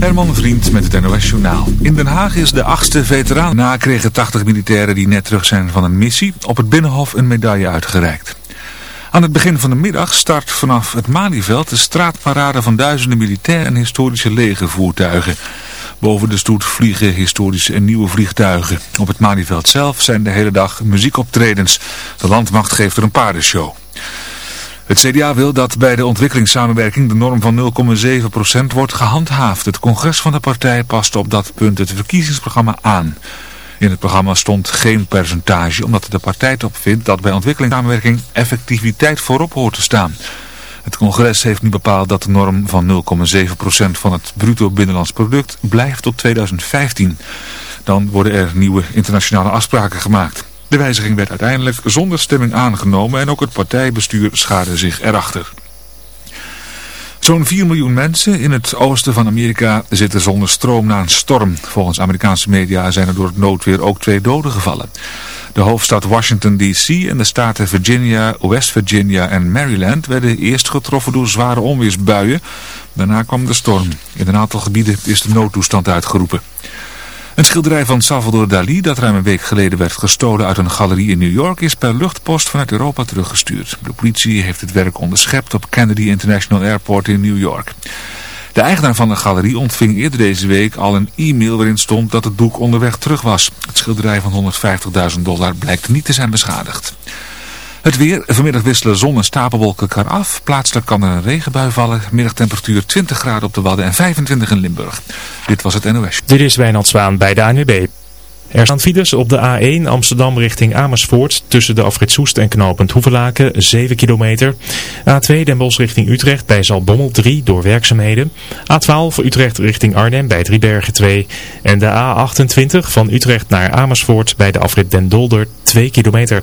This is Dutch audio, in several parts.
Herman Vriend met het NOS Journaal. In Den Haag is de achtste veteraan. Na kregen 80 militairen die net terug zijn van een missie op het Binnenhof een medaille uitgereikt. Aan het begin van de middag start vanaf het Malieveld de straatparade van duizenden militairen en historische legervoertuigen. Boven de stoet vliegen historische en nieuwe vliegtuigen. Op het Malieveld zelf zijn de hele dag muziekoptredens. De landmacht geeft er een paardenshow. Het CDA wil dat bij de ontwikkelingssamenwerking de norm van 0,7% wordt gehandhaafd. Het congres van de partij past op dat punt het verkiezingsprogramma aan. In het programma stond geen percentage, omdat de partij op vindt dat bij ontwikkelingssamenwerking effectiviteit voorop hoort te staan. Het congres heeft nu bepaald dat de norm van 0,7% van het bruto binnenlands product blijft tot 2015. Dan worden er nieuwe internationale afspraken gemaakt. De wijziging werd uiteindelijk zonder stemming aangenomen en ook het partijbestuur schaarde zich erachter. Zo'n 4 miljoen mensen in het oosten van Amerika zitten zonder stroom na een storm. Volgens Amerikaanse media zijn er door het noodweer ook twee doden gevallen. De hoofdstad Washington D.C. en de staten Virginia, West Virginia en Maryland werden eerst getroffen door zware onweersbuien. Daarna kwam de storm. In een aantal gebieden is de noodtoestand uitgeroepen. Een schilderij van Salvador Dali dat ruim een week geleden werd gestolen uit een galerie in New York is per luchtpost vanuit Europa teruggestuurd. De politie heeft het werk onderschept op Kennedy International Airport in New York. De eigenaar van de galerie ontving eerder deze week al een e-mail waarin stond dat het boek onderweg terug was. Het schilderij van 150.000 dollar blijkt niet te zijn beschadigd. Het weer. Vanmiddag wisselen zon en stapelwolken elkaar af. Plaatselijk kan er een regenbui vallen. Middagtemperatuur 20 graden op de Wadden en 25 in Limburg. Dit was het NOS. Dit is Wijnald Zwaan bij de ANWB. Er staan files op de A1 Amsterdam richting Amersfoort tussen de afrit Soest en knooppunt Hoevelaken 7 kilometer. A2 Den Bosch richting Utrecht bij Zalbommel 3 door werkzaamheden. A12 Utrecht richting Arnhem bij Driebergen 2. En de A28 van Utrecht naar Amersfoort bij de afrit Den Dolder 2 kilometer.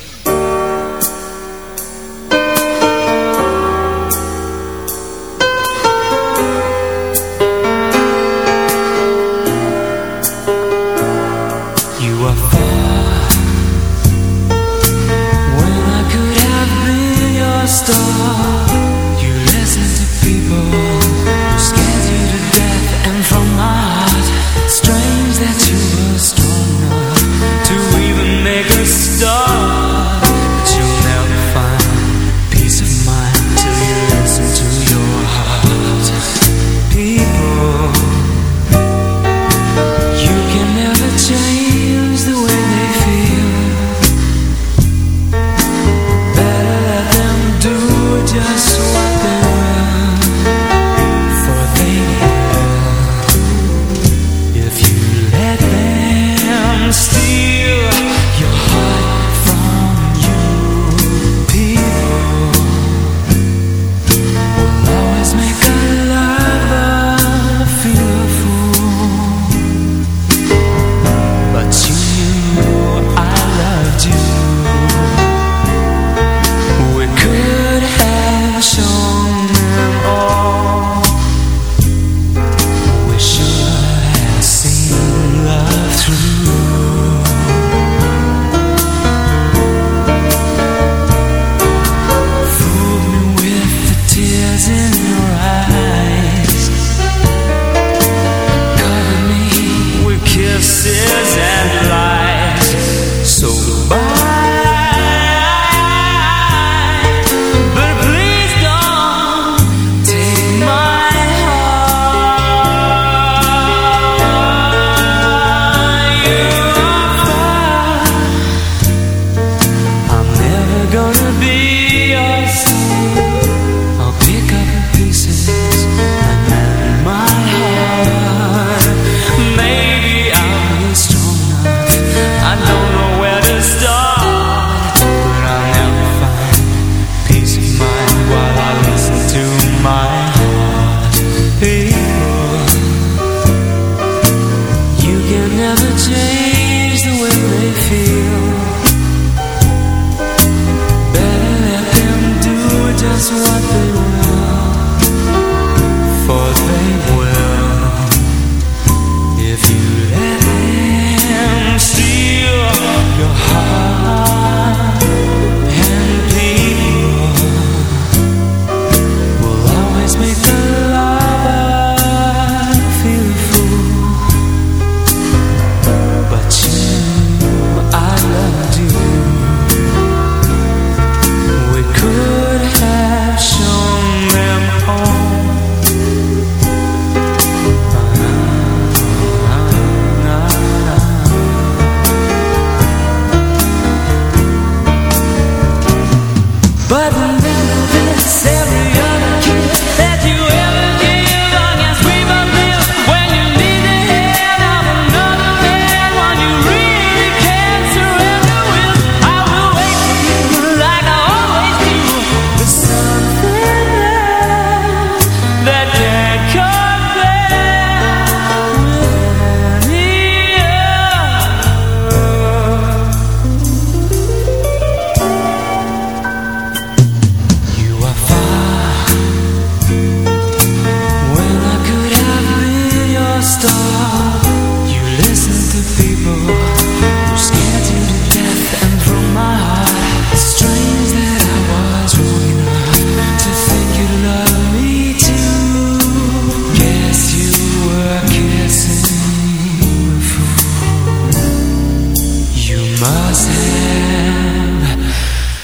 Bazen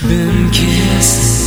mümkünse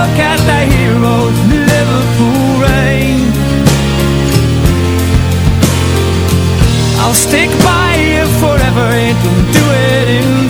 look at the heroes Liverpool. I'll stick by you forever and don't do it in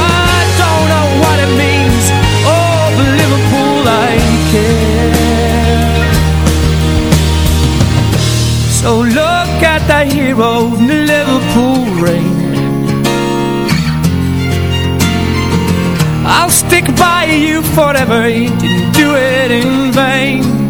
So look at that hero in the Liverpool rain I'll stick by you forever You didn't do it in vain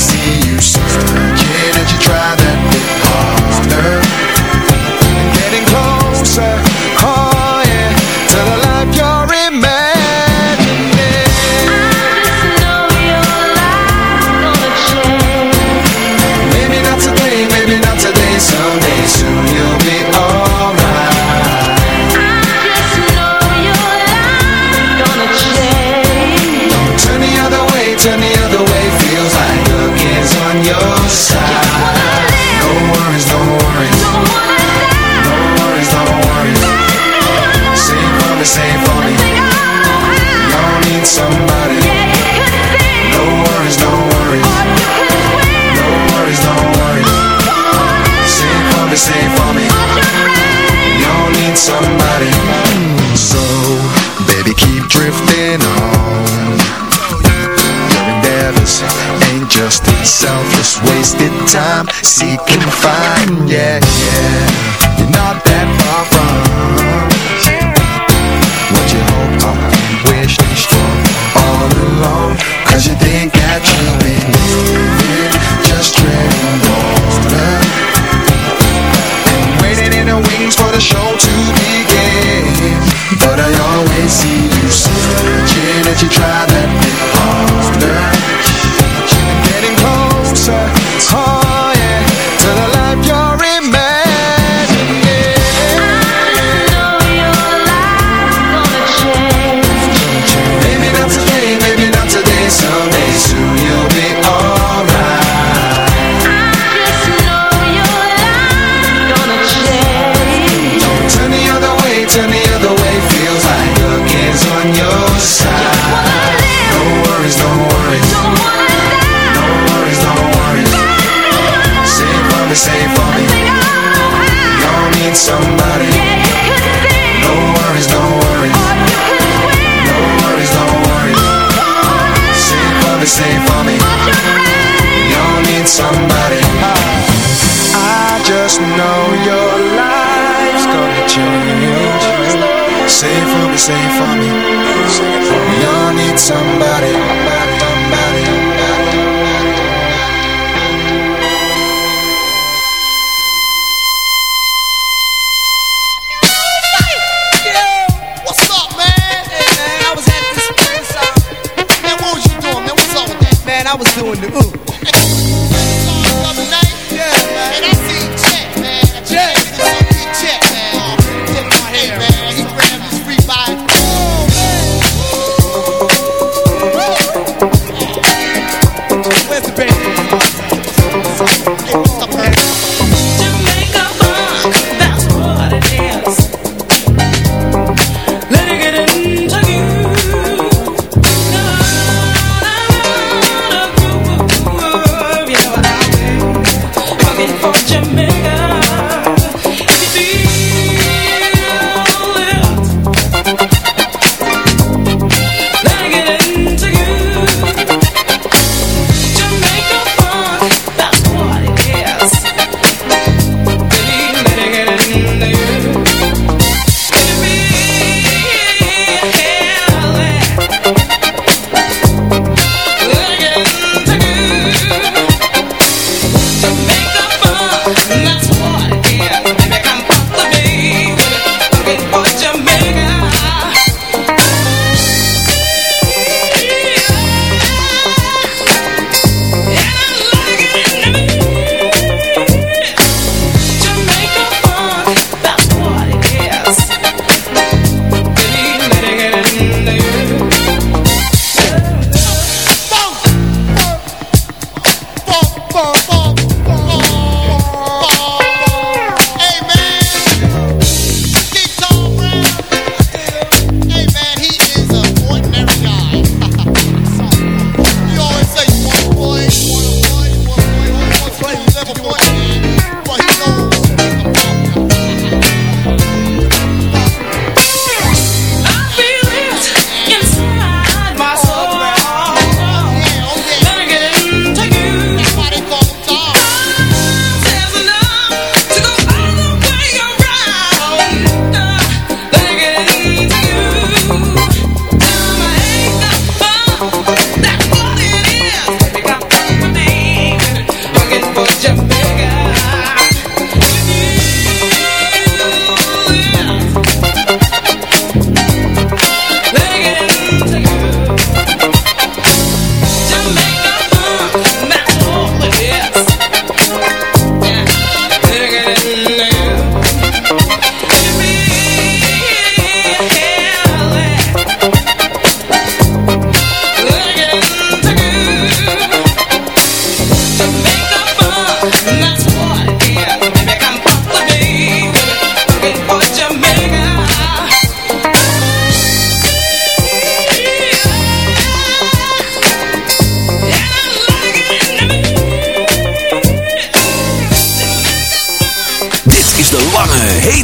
see you sir.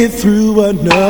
get through another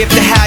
give to how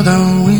another wind.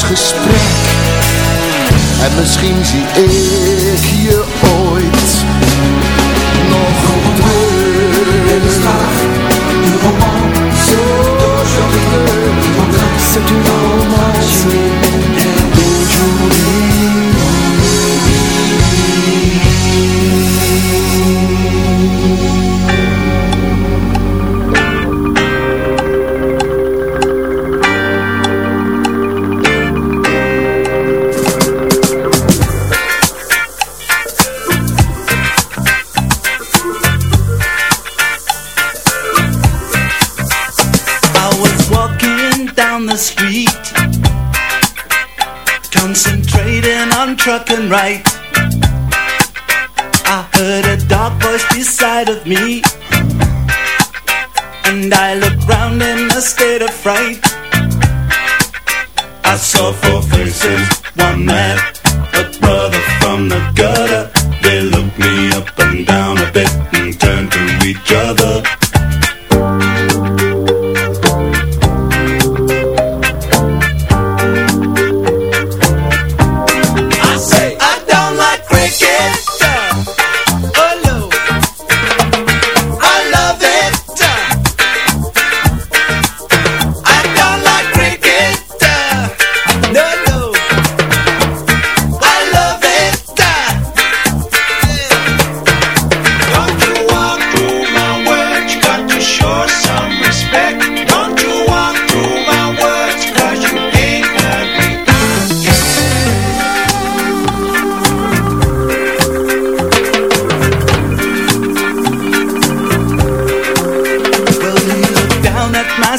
gesprek. En misschien zie ik je ooit. and right.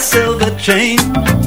Silver chain.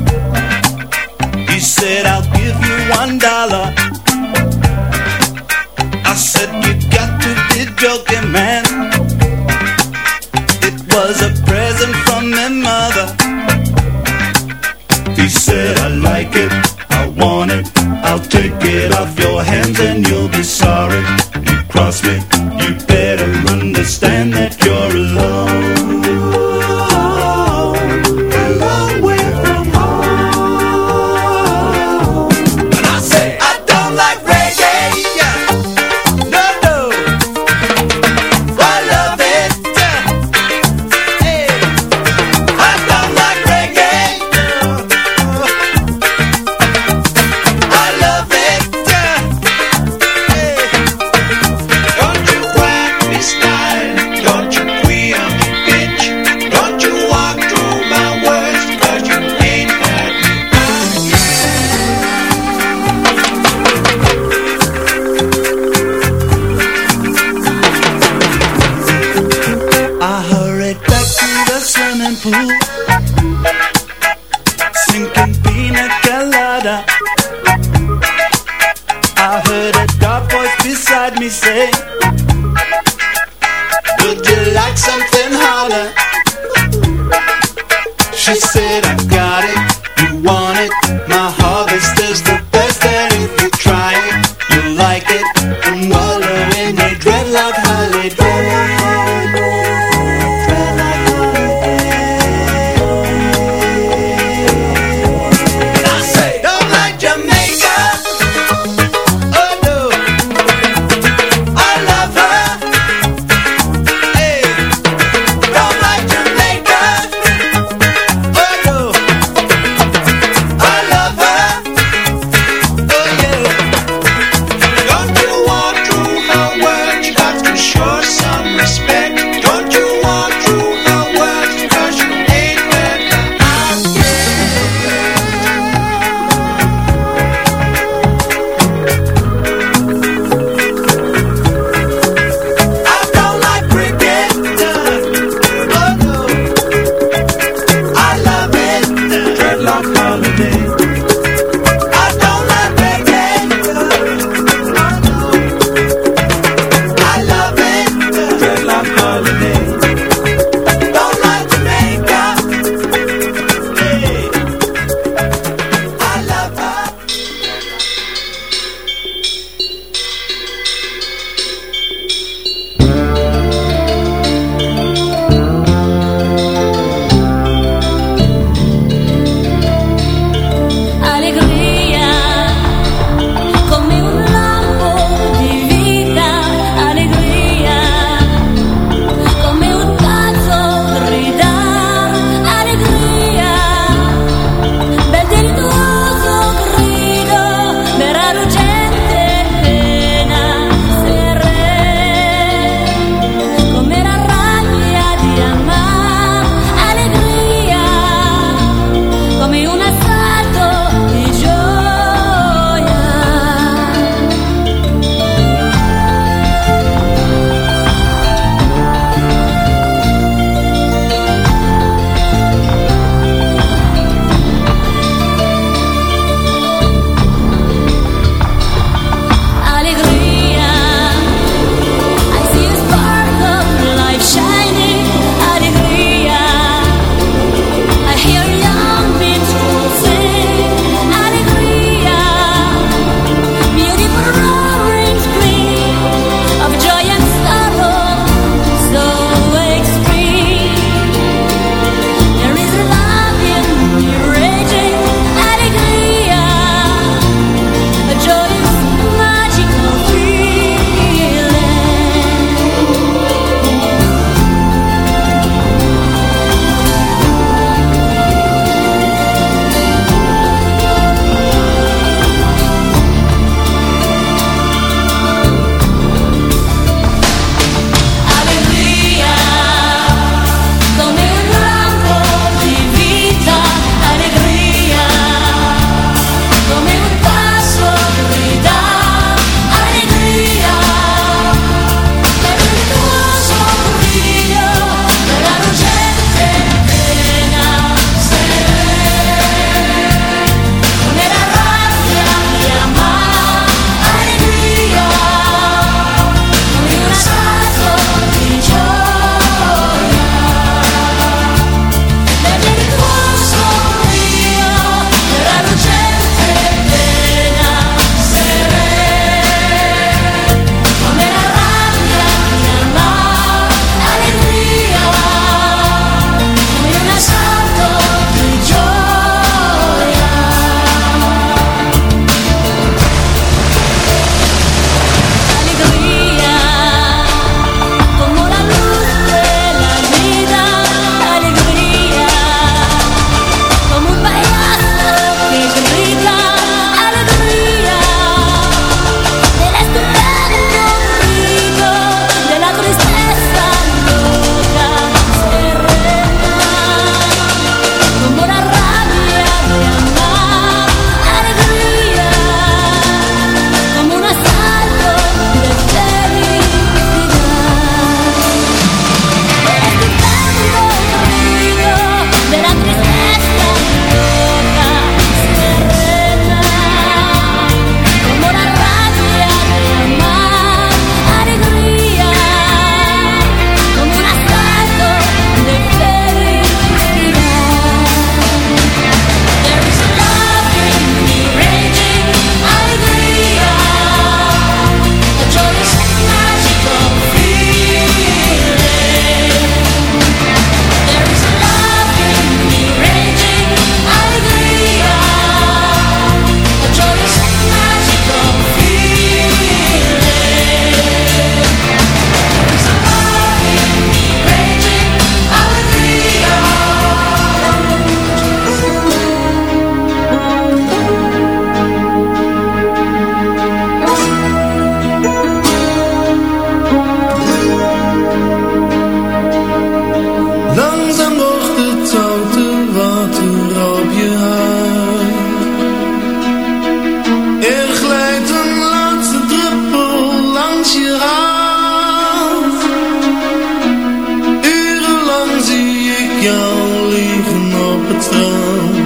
Het strand.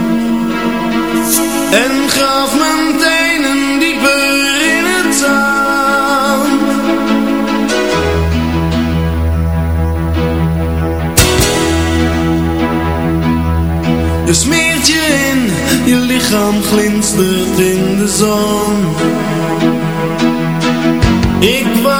En gaf mijn tenen dieper in het zand. Je smeert je in, je lichaam glinstert in de zon. Ik wou